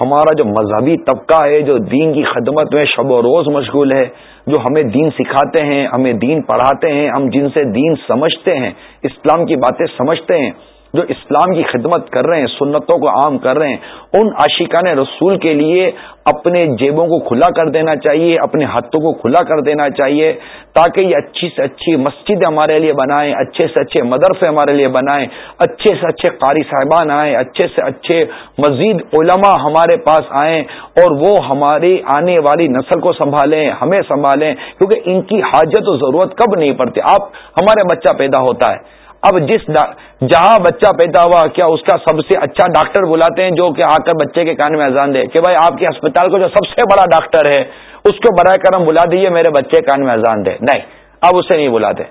ہمارا جو مذہبی طبقہ ہے، جو دین کی خدمت میں شب و روز مشغول ہے، جو ہمیں دین سکھاتے ہیں، ہمیں دین پڑھاتے ہیں، ہم جن سے دین سمجھتے ہیں، اسلام کی باتیں سمجھتے ہیں جو اسلام کی خدمت کر رہے ہیں، سنتوں کو عام کر رہے ہیں، ان عاشقان رسول کے لیے اپنے جیبوں کو کھلا کر دینا چاہیے، اپنے ہاتھوں کو کھلا کر دینا چاہیے تاکہ یہ اچھی سے اچھی مسجد ہمارے لیے بنائیں، اچھے سے اچھے مدرسے ہمارے لیے بنائیں، اچھے سے اچھے قاری صاحبان آئیں، اچھے سے اچھے مزید علماء ہمارے پاس آئیں اور وہ ہماری آنے والی نسل کو سنبھالیں، ہمیں سنبھالیں، کیونکہ ان کی حاجت و ضرورت کب نہیں پڑتی، آپ، ہمارے بچہ پیدا ہوتا ہے۔ اب جس جہاں بچہ پیدا ہوا، کیا اس کا سب سے اچھا ڈاکٹر بلاتے ہیں جو کہ آ کر بچے کے کان میں اذان دے کہ بھائی آپ کے اسپتال کو جو سب سے بڑا ڈاکٹر ہے، اس کو برائے کرم بلا دیجیے میرے بچے کان میں اذان دے۔ نہیں، اب اسے نہیں بلاتے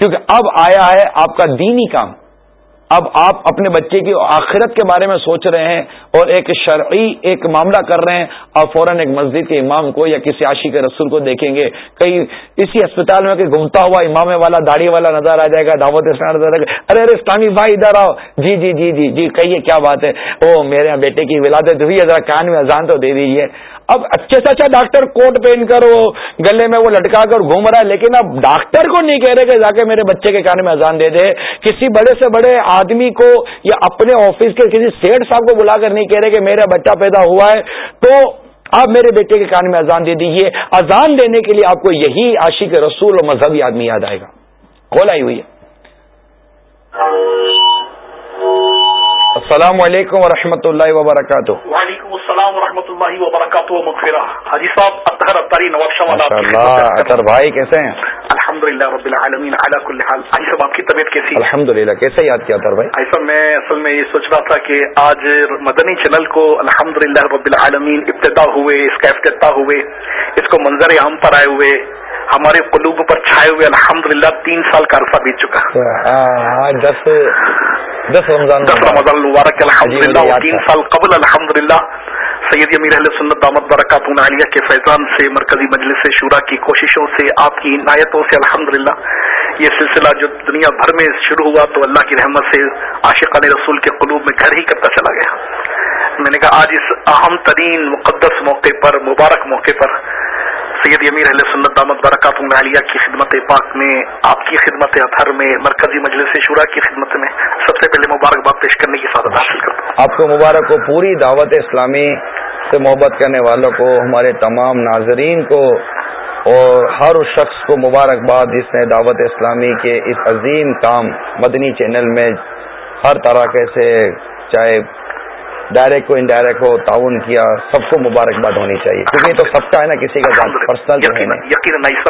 کیونکہ اب آیا ہے آپ کا دینی کام۔ اب آپ اپنے بچے کی آخرت کے بارے میں سوچ رہے ہیں اور ایک شرعی ایک معاملہ کر رہے ہیں، آپ فوراً ایک مسجد کے امام کو یا کسی عاشی کے رسول کو دیکھیں گے۔ کہیں اسی اسپتال میں کہ گھومتا ہوا امام والا، داڑھی والا نظر آ جائے گا، دعوت اسلام نظر آ جائے گا۔ ارے ارے، اسلامی بھائی، ادھر آؤ۔ جی جی جی جی جی کہیے کیا بات ہے؟ او میرے بیٹے کی ولادت ہوئی ہے، ذرا کان میں اذان تو دے دیجیے اب اچھے سے اچھا ڈاکٹر کوٹ پہن کر وہ گلے میں وہ لٹکا کر گھوم رہا ہے، لیکن اب ڈاکٹر کو نہیں کہہ رہے کہ جا کے میرے بچے کے کان میں اذان دے دے۔ کسی بڑے سے بڑے آدمی کو یا اپنے آفس کے کسی سیٹ صاحب کو بلا کر نہیں کہہ رہے کہ میرا بچہ پیدا ہوا ہے۔ تو آپ میرے بیٹے کے کان میں اذان دے دیجیے اذان دینے کے لیے آپ کو یہی عاشق رسول اور مذہبی آدمی یاد آئے گا۔ کھول آئی ہوئی ہے۔ السلام علیکم و رحمۃ اللہ وبرکاتہ۔ وعلیکم السلام و اللہ وبرکاتہ مغفرہ. حاجی صاحب اطہر اطہری اطہر بھائی کیسے ہیں؟ الحمد للہ رب العالمین علی کل حال. حاجی صاحب آپ کی طبیعت کیسی الحمد للہ کیسے یاد کیا اطہر بھائی؟ ایسا میں اصل میں یہ سوچ رہا تھا کہ آج مدنی چینل کو الحمد للہ رب العالمین ابتدا ہوئے اس کا افتتاح ہوئے اس کو منظر عام پر آئے ہوئے ہمارے قلوب پر چھائے ہوئے الحمد للہ تین سال کا عرصہ بیت چکا دس دس رمضان دس رمضان المبارک الحمد للہ تین سال قبل الحمد للہ سید امیر اہل سنت دامت برکات عالیہ کے فیضان سے مرکزی مجلس شورا کی کوششوں سے آپ کی عنایتوں سے الحمد للہ یہ سلسلہ جو دنیا بھر میں شروع ہوا تو اللہ کی رحمت سے عاشقان رسول کے قلوب میں گھر ہی کرتا چلا گیا۔ میں نے کہا آج اس اہم ترین مقدس موقع پر مبارک موقع پر سید امیر اہل سنت دامت برکات عالیہ کی خدمت پاک میں، آپ کی خدمت اطہر میں، مرکزی مجلس شورا کی خدمت میں سب سے پہلے مبارکباد پیش کرنے کی سعادت حاصل کرتا ہوں۔ آپ کو مبارک ہو، پوری دعوت اسلامی سے محبت کرنے والوں کو، ہمارے تمام ناظرین کو اور ہر شخص کو مبارکباد جس نے دعوت اسلامی کے اس عظیم کام مدنی چینل میں ہر طرح کے سے چاہے ڈائریکٹ کو انڈائریکٹ ہو تعاون کیا سب کو مبارکباد ہونی چاہیے۔ کیونکہ یہ تو سب کا ہے نا کسی کا پرسنل یقین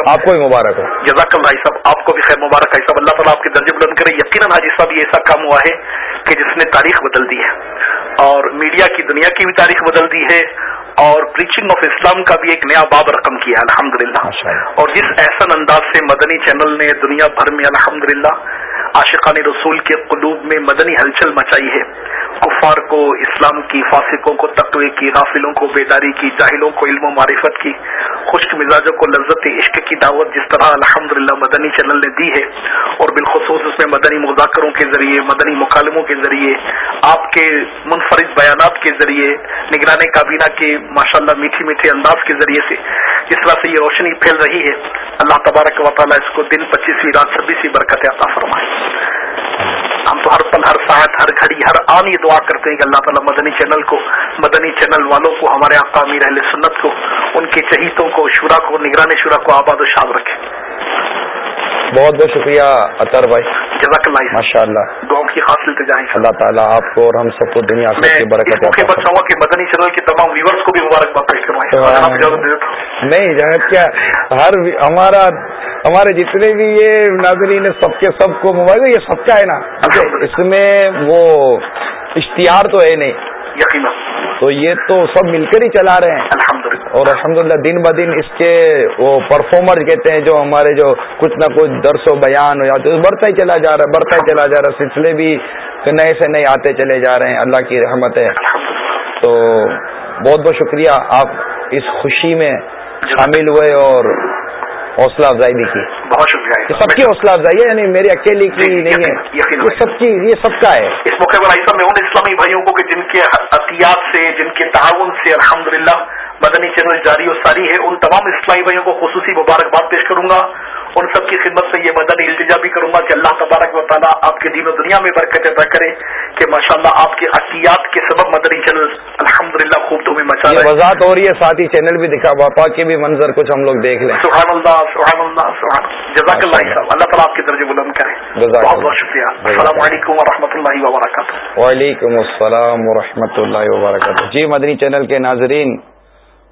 آپ کو بھی مبارک ہو۔ جزاک اللہ صاحب آپ کو بھی خیر مبارک صاحب۔ اللہ تعالیٰ آپ کے درجے بلند کرے۔ یقیناً حاجی صاحب یہ ایسا کام ہوا ہے کہ جس نے تاریخ بدل دی ہے۔ اور میڈیا کی دنیا کی بھی تاریخ بدل دی ہے۔ اور پریچنگ آف اسلام کا بھی ایک نیا باب رقم کیا الحمد للہ اور جس احسن انداز سے مدنی چینل نے دنیا بھر میں الحمد للہ عاشقان رسول کے قلوب میں مدنی ہلچل مچائی ہے۔ کفار کو، اسلام کی فاسقوں کو، تقوی کی، غافلوں کو، بیداری کی، جاہلوں کو، علم و معرفت کی، خشک مزاجوں کو، لذت عشق کی دعوت جس طرح الحمد مدنی چینل نے دی ہے اور بالخصوص اس میں مدنی مذاکروں کے ذریعے، مدنی مکالموں کے ذریعے، آپ کے منفرد بیانات کے ذریعے، نگران کابینہ کے ماشاء اللہ میٹھی میٹھے انداز کے ذریعے سے جس طرح سے یہ روشنی پھیل رہی ہے، اللہ تبارک و تعالیٰ اس کو دن پچیسویں رات چھبیسویں برکت عطا فرمائے۔ ہم تو ہر پل ہر ساعت، ہر گھڑی، ہر آن یہ دعا کرتے ہیں کہ اللہ تعالیٰ مدنی چینل کو، مدنی چینل والوں کو، ہمارے آقامی اہل سنت کو، ان کے چہیتوں کو، شورا کو، نگران شورا کو آباد و شاد رکھے۔ بہت بہت شکریہ اطر بھائی۔ ماشاء اللہ دعاؤں کی حاصل جائیں اللہ تعالیٰ آپ کو اور ہم سب کو دنیا میں برکت چاہوں گا کہ مدنی چینل کے تمام ویورس کو بھی مبارکباد پیش نہیں جہاں کیا ہر ہمارا ہمارے جتنے بھی یہ ناظرین سب کے سب کو موبائل یہ سب کا ہے نا۔ اس میں وہ اشتہار تو ہے نہیں۔ یقینا. تو یہ تو سب مل کر ہی چلا رہے ہیں۔ الحمدللہ۔ اور الحمدللہ دن ب دن اس کے وہ پرفارمر کہتے ہیں جو ہمارے جو کچھ نہ کچھ درس و بیان ہو جاتے بڑھتا ہی چلا جا رہا ہے بڑھتا ہی چلا جا رہا ہے سلسلے بھی نئے سے نئے آتے چلے جا رہے ہیں۔ اللہ کی رحمت ہے۔ تو بہت بہت شکریہ۔ آپ اس خوشی میں شامل ہوئے اور حوصلہ افزائی بھی کی۔ بہت شکریہ۔ سب کی حوصلہ افزائی ہے یعنی میری اکیلی کی نہیں ہے۔ یہ سب کی یہ سب کا ہے۔ اس موقع پر ایسا میں ان اسلامی بھائیوں کو کہ جن کے احتیاط سے جن کے تعاون سے الحمدللہ مدنی چینل جاری و ساری ہے ان تمام اسلامی بھائیوں کو خصوصی مبارکباد پیش کروں گا۔ ان سب کی خدمت سے یہ مدنی التجا بھی کروں گا کہ اللہ تبارک و تعالیٰ آپ کے دین و دنیا میں برکت ادا کرے کہ ماشاءاللہ اللہ آپ کے عطیات کے سبب مدنی چینل الحمد للہ خوب مچا وضاحت ہو رہی ہے ساتھ ہی چینل بھی دکھا باپا کے بھی منظر کچھ ہم لوگ دیکھ لیں۔ سبحان اللہ سبحان۔ اللہ سبحان جزاک اللہ صاحب اللہ تعالیٰ آپ کے درجے بلند کرے۔ بہت بہت شکریہ۔ السلام علیکم و اللہ وبرکاتہ۔ وعلیکم السلام و اللہ وبرکاتہ۔ جی مدنی چینل کے ناظرین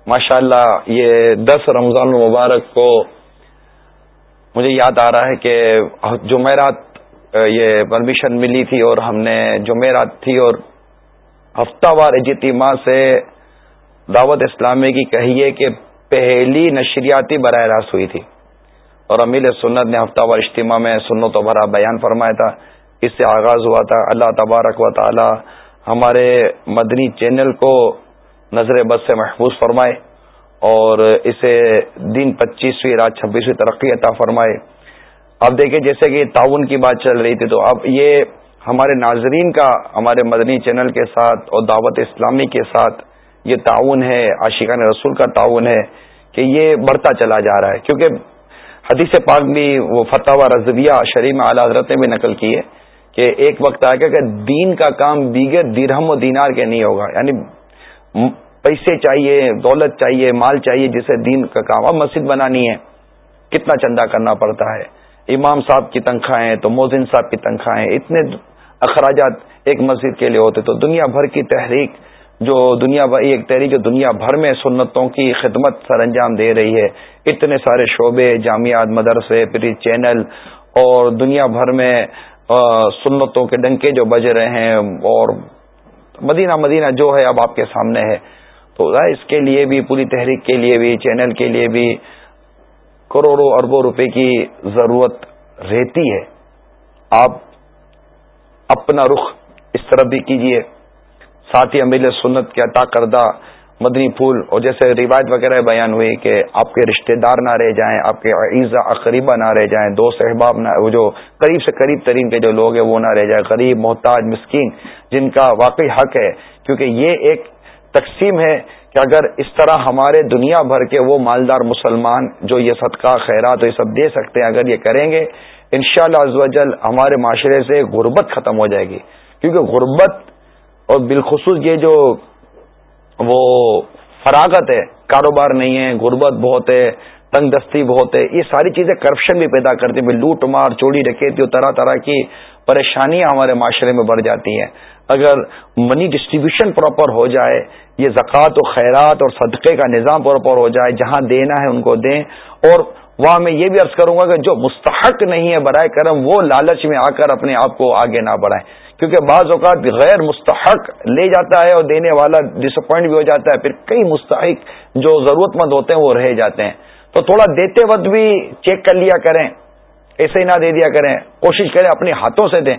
ماشاء اللہ یہ دس رمضان المبارک کو مجھے یاد آ رہا ہے کہ جمعرات یہ پرمیشن ملی تھی اور ہم نے جمعرات تھی اور ہفتہ وار اجتماع سے دعوت اسلامی کی کہیے کہ پہلی نشریاتی براہ راست ہوئی تھی۔ اور امیل سنت نے ہفتہ وار اجتماع میں سنت و بھرا بیان فرمایا تھا۔ اس سے آغاز ہوا تھا۔ اللہ تبارک و تعالی ہمارے مدنی چینل کو نظر بد سے محفوظ فرمائے اور اسے دن پچیسویں رات چھبیسویں ترقی عطا فرمائے۔ اب دیکھیں جیسے کہ تعاون کی بات چل رہی تھی تو اب یہ ہمارے ناظرین کا، ہمارے مدنی چینل کے ساتھ اور دعوت اسلامی کے ساتھ یہ تعاون ہے، عاشقان رسول کا تعاون ہے کہ یہ بڑھتا چلا جا رہا ہے۔ کیونکہ حدیث پاک بھی وہ فتح و رضویہ شریف اعلی حضرت نے بھی نقل کی ہے کہ ایک وقت آئے گا کہ دین کا کام دیگر درہم و دینار کے نہیں ہوگا یعنی پیسے چاہیے، دولت چاہیے، مال چاہیے، جسے دین کا کام، اب مسجد بنانی ہے۔ کتنا چندہ کرنا پڑتا ہے؟ امام صاحب کی تنخواہیں، تو موزن صاحب کی تنخواہیں، اتنے اخراجات ایک مسجد کے لیے ہوتے، تو دنیا بھر کی تحریک جو دنیا بھر، ایک تحریک جو دنیا بھر میں سنتوں کی خدمت سر انجام دے رہی ہے۔ اتنے سارے شعبے، جامعات، مدرسے، پھر چینل، اور دنیا بھر میں سنتوں کے ڈنکے جو بج رہے ہیں، اور مدینہ مدینہ جو ہے اب آپ کے سامنے ہے۔ تو اس کے لیے بھی، پوری تحریک کے لیے بھی، چینل کے لیے بھی کروڑوں اربوں روپے کی ضرورت رہتی ہے۔ آپ اپنا رخ اس طرح بھی کیجیے ساتھ ہی امیل سنت کے عطا کردہ مدنی پھول، اور جیسے روایت وغیرہ بیان ہوئی کہ آپ کے رشتہ دار نہ رہ جائیں، آپ کے عیزہ اقریبہ نہ رہ جائیں، دوست احباب نہ، وہ جو قریب سے قریب ترین کے جو لوگ ہیں، وہ نہ رہ جائیں۔ غریب، محتاج، مسکین، جن کا واقعی حق ہے، کیونکہ یہ ایک تقسیم ہے کہ اگر اس طرح ہمارے دنیا بھر کے وہ مالدار مسلمان جو یہ صدقہ، خیرات یہ سب دے سکتے ہیں، اگر یہ کریں گے ان شاء اللہ ہمارے معاشرے سے غربت ختم ہو جائے گی۔ کیونکہ غربت اور بالخصوص یہ جو وہ فراغت ہے، کاروبار نہیں ہے، غربت بہت ہے، تنگ دستی بہت ہے، یہ ساری چیزیں کرپشن بھی پیدا کرتی ہیں، لوٹ مار، چوری رکھے اور طرح طرح کی پریشانیاں ہمارے معاشرے میں بڑھ جاتی ہیں۔ اگر منی ڈسٹریبیوشن پراپر ہو جائے یہ زکوٰۃ و خیرات اور صدقے کا نظام پراپر ہو جائے، جہاں دینا ہے ان کو دیں۔ اور وہاں میں یہ بھی عرض کروں گا کہ جو مستحق نہیں ہے برائے کرم، وہ لالچ میں آ کر اپنے آپ کو آگے نہ بڑھائیں۔ کیونکہ بعض اوقات غیر مستحق لے جاتا ہے اور دینے والا ڈس اپوائنٹ بھی ہو جاتا ہے۔ پھر کئی مستحق جو ضرورت مند ہوتے ہیں، وہ رہ جاتے ہیں۔ تو تھوڑا دیتے وقت بھی چیک کر لیا کریں، ایسے ہی نہ دے دیا کریں۔ کوشش کریں اپنے ہاتھوں سے دیں۔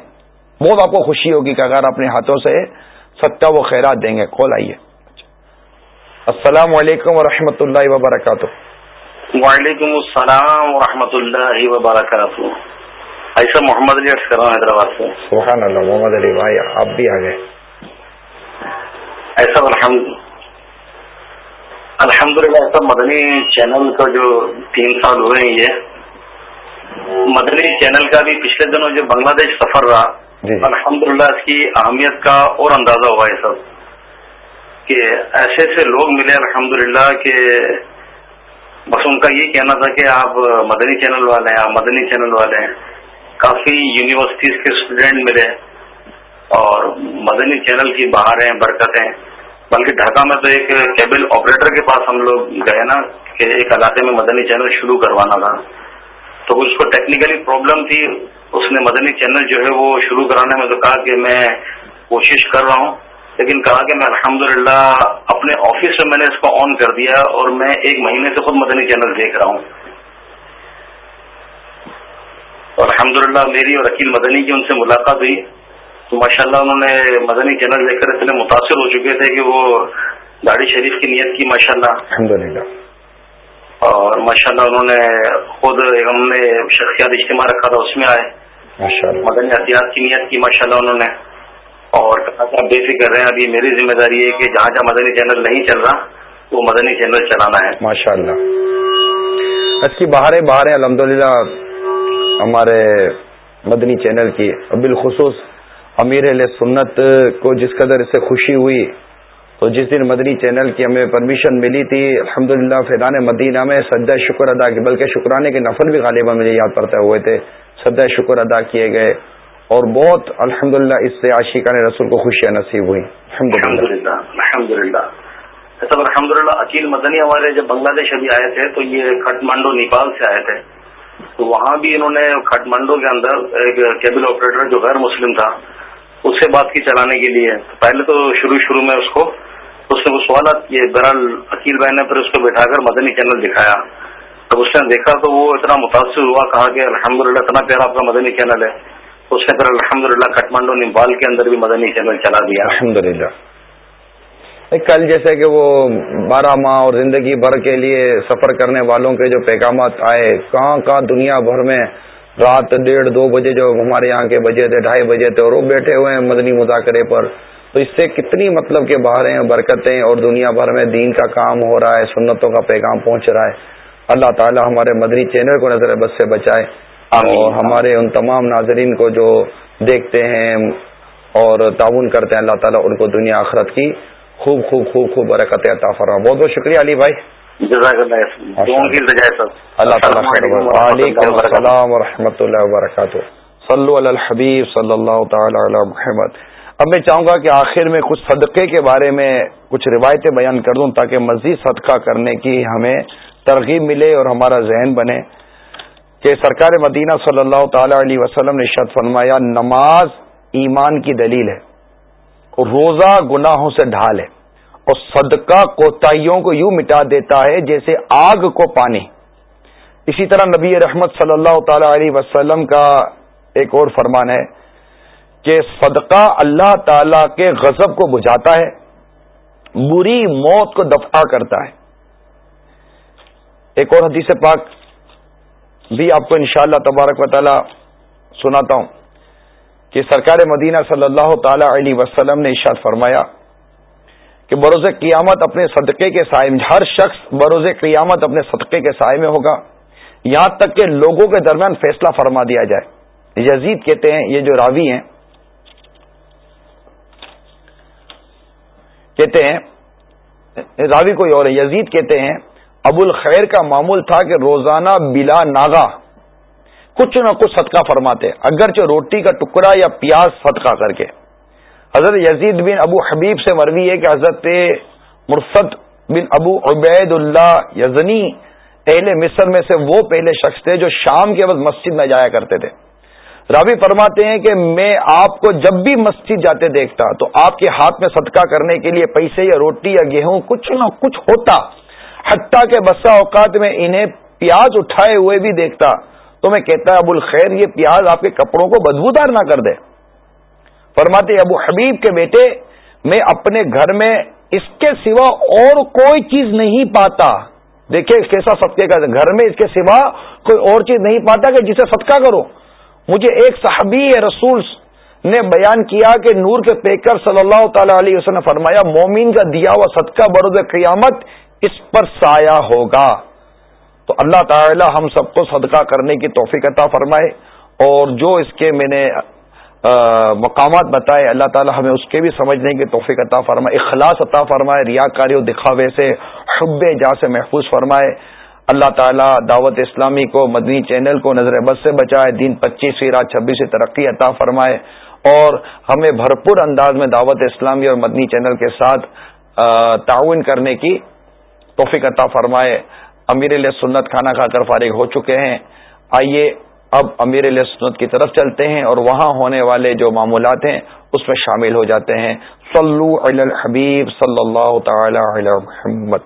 بہت آپ کو خوشی ہوگی کہ اگر اپنے ہاتھوں سے سچا وہ خیرات دیں گے۔ کھول آئیے۔ السلام علیکم و اللہ وبرکاتہ۔ وعلیکم السلام و اللہ وبرکاتہ۔ ایسا محمد علی کر رہا ہوں حیدرآباد سے۔ سبحان اللہ محمد علی بھائی آپ بھی آ گئے۔ ایسا الحمد۔ الحمد للہ ایسا مدنی چینل کا جو تین سال ہوئے ہیں یہ۔ مدنی چینل کا بھی پچھلے دنوں جو بنگلہ دیش سفر رہا جی۔ الحمد للہ اس کی اہمیت کا اور اندازہ ہوا ہے سب۔ کہ ایسے ایسے لوگ ملے الحمد للہ کہ بس ان کا یہ کہنا تھا کہ آپ مدنی چینل والے ہیں، آپ مدنی چینل والے ہیں۔ کافی یونیورسٹیز کے اسٹوڈینٹ ملے اور مدنی چینل کی باہر ہیں، برکتیں بلکہ ڈھاکہ میں تو ایک کیبل آپریٹر کے پاس ہم لوگ گئے نا کہ ایک علاقے میں مدنی چینل شروع کروانا تھا۔ تو اس کو ٹیکنیکلی پرابلم تھی۔ اس نے مدنی چینل جو ہے وہ شروع کرانے میں تو کہا کہ میں کوشش کر رہا ہوں۔ لیکن کہا کہ میں الحمدللہ اپنے آفس میں میں نے اس کو آن کر دیا اور میں ایک مہینے سے خود مدنی چینل دیکھ رہا ہوں۔ اور الحمد میری اور عقیل مدنی کی ان سے ملاقات ہوئی۔ تو ماشاء اللہ انہوں نے مدنی چینل دیکھ کر اتنے متاثر ہو چکے تھے کہ وہ گاڑی شریف کی نیت کی ماشاء اللہ اور ماشاء اللہ انہوں نے خود ہم نے شخصیات اجتماع رکھا تھا اس میں آئے۔ مدنی احتیاط کی نیت کی ماشاء اللہ انہوں نے۔ اور آپ بے فکر رہے ہیں ابھی میری ذمہ داری ہے کہ جہاں جہاں مدنی چینل نہیں چل رہا، وہ مدنی چینل چلانا ہے۔ ماشاء اللہ اچھی باہر باہر الحمد للہ ہمارے مدنی چینل کی بالخصوص امیر علیہ سنت کو جس قدر اس سے خوشی ہوئی، تو جس دن مدنی چینل کی ہمیں پرمیشن ملی تھی الحمد للہ فیضان مدینہ میں سجدہ شکر ادا کی بلکہ شکرانے کے نفل بھی غالبہ مجھے یاد پڑتے ہوئے تھے، سجدہ شکر ادا کیے گئے۔ اور بہت الحمد للہ اس سے عاشقان رسول کو خوشیاں نصیب ہوئی الحمد للہ الحمد للہ سب الحمد للہ عقیل مدنی ہمارے جب بنگلہ دیش ابھی آئے تھے تو یہ کھٹمانڈو نیپال سے آئے تھے۔ تو وہاں بھی انہوں نے کھٹمانڈو کے اندر ایک کیبل آپریٹر جو غیر مسلم تھا، اس سے بات کی چلانے کے لیے۔ پہلے تو شروع شروع میں اس کو، اس نے وہ سوالات کیے بہرحال عقیل بھائی نے پھر اس کو بٹھا کر مدنی چینل دکھایا۔ جب اس نے دیکھا تو وہ اتنا متاثر ہوا، کہا کہ الحمد للہ اتنا پیارا آپ کا مدنی چینل ہے۔ اس نے پھر الحمد للہ کٹمانڈو نیپال کے اندر بھی مدنی چینل چلا دیا۔ الحمد للہ کل جیسے کہ وہ بارہ ماہ اور زندگی بھر کے لیے سفر کرنے والوں کے جو پیغامات آئے، کہاں کہاں دنیا بھر میں رات ڈیڑھ دو بجے جو ہمارے یہاں کے بجے تھے، ڈھائی بجے تھے اور وہ بیٹھے ہوئے ہیں مدنی مذاکرے پر۔ تو اس سے کتنی مطلب کہ باہر برکتیں اور دنیا بھر میں دین کا کام ہو رہا ہے، سنتوں کا پیغام پہنچ رہا ہے۔ اللہ تعالی ہمارے مدنی چینل کو نظر بس سے بچائے۔ اور ہمارے ان تمام ناظرین کو جو دیکھتے ہیں اور تعاون کرتے ہیں اللہ تعالیٰ ان کو دنیا آخرت کی خوب خوب خوب خوب برکت عطا فرما بہت بہت شکریہ علی بھائی۔ اللہ تعالیٰ وعلیکم السلام و رحمۃ اللہ وبرکاتہ۔ صلی الحبیب صلی اللہ تعالی علی محمد۔ اب میں چاہوں گا کہ آخر میں کچھ صدقے کے بارے میں کچھ روایتیں بیان کر دوں تاکہ مزید صدقہ کرنے کی ہمیں ترغیب ملے اور ہمارا ذہن بنے۔ کہ سرکار مدینہ صلی اللہ تعالی علیہ وسلم نے شد فرمایا نماز ایمان کی دلیل ہے، روزہ گناہوں سے ڈھال ہے، اور صدقہ کوتاہیوں کو یوں مٹا دیتا ہے جیسے آگ کو پانی۔ اسی طرح نبی رحمت صلی اللہ تعالی علیہ وسلم کا ایک اور فرمان ہے کہ صدقہ اللہ تعالی کے غضب کو بجھاتا ہے، بری موت کو دفاع کرتا ہے۔ ایک اور حدیث پاک بھی آپ کو انشاءاللہ تبارک و تعالی سناتا ہوں کہ سرکار مدینہ صلی اللہ تعالی علیہ وسلم نے ارشاد فرمایا کہ بروز قیامت اپنے صدقے کے سائے میں ہر شخص بروز قیامت اپنے صدقے کے سائے میں ہوگا۔ یہاں تک کہ لوگوں کے درمیان فیصلہ فرما دیا جائے۔ یزید کہتے ہیں، یہ جو راوی ہیں، کہتے ہیں، راوی کوئی اور ہے، یزید کہتے ہیں ابو الخیر کا معمول تھا کہ روزانہ بلا ناگا کچھ نہ کچھ صدقہ فرماتے، اگرچہ روٹی کا ٹکڑا یا پیاز صدقہ کر کے۔ حضرت یزید بن ابو حبیب سے مروی ہے کہ حضرت مرفت بن ابو عبید اللہ یزنی اہل مصر میں سے وہ پہلے شخص تھے جو شام کے وقت مسجد میں جایا کرتے تھے۔ راوی فرماتے ہیں کہ میں آپ کو جب بھی مسجد جاتے دیکھتا تو آپ کے ہاتھ میں صدقہ کرنے کے لیے پیسے یا روٹی یا گیہوں کچھ نہ کچھ ہوتا۔ حتیٰ کہ بسا اوقات میں انہیں پیاز اٹھائے ہوئے بھی دیکھتا تو میں کہتا ابو الخیر، یہ پیاز آپ کے کپڑوں کو بدبودار نہ کر دے۔ فرماتے ابو حبیب کے بیٹے، میں اپنے گھر میں اس کے سوا اور کوئی چیز نہیں پاتا۔ دیکھیں کیسا صدقے کا گھر میں اس کے سوا کوئی اور چیز نہیں پاتا کہ جسے صدقہ کرو۔ مجھے ایک صحابی رسول نے بیان کیا کہ نور کے پیکر صلی اللہ تعالی علیہ وسلم نے فرمایا مومین کا دیا ہوا صدقہ بروز قیامت اس پر سایہ ہوگا۔ تو اللہ تعالی ہم سب کو صدقہ کرنے کی توفیق عطا فرمائے اور جو اس کے میں نے مقامات بتائے، اللہ تعالی ہمیں اس کے بھی سمجھنے کی توفیق عطا فرمائے، اخلاص عطا فرمائے ریا کاری و دکھاوے سے حب جا سے محفوظ فرمائے۔ اللہ تعالیٰ دعوت اسلامی کو، مدنی چینل کو نظر بس سے بچائے، دین پچیسویں رات چھبیسویں ترقی عطا فرمائے۔ اور ہمیں بھرپور انداز میں دعوت اسلامی اور مدنی چینل کے ساتھ تعاون کرنے کی توفیق عطا فرمائے۔ امیر علیہ سنت کھانا کھا کر فارغ ہو چکے ہیں۔ آئیے اب امیر علیہ سنت کی طرف چلتے ہیں اور وہاں ہونے والے جو معمولات ہیں اس میں شامل ہو جاتے ہیں۔ صلو علی الحبیب صلی اللہ تعالی علی محمد۔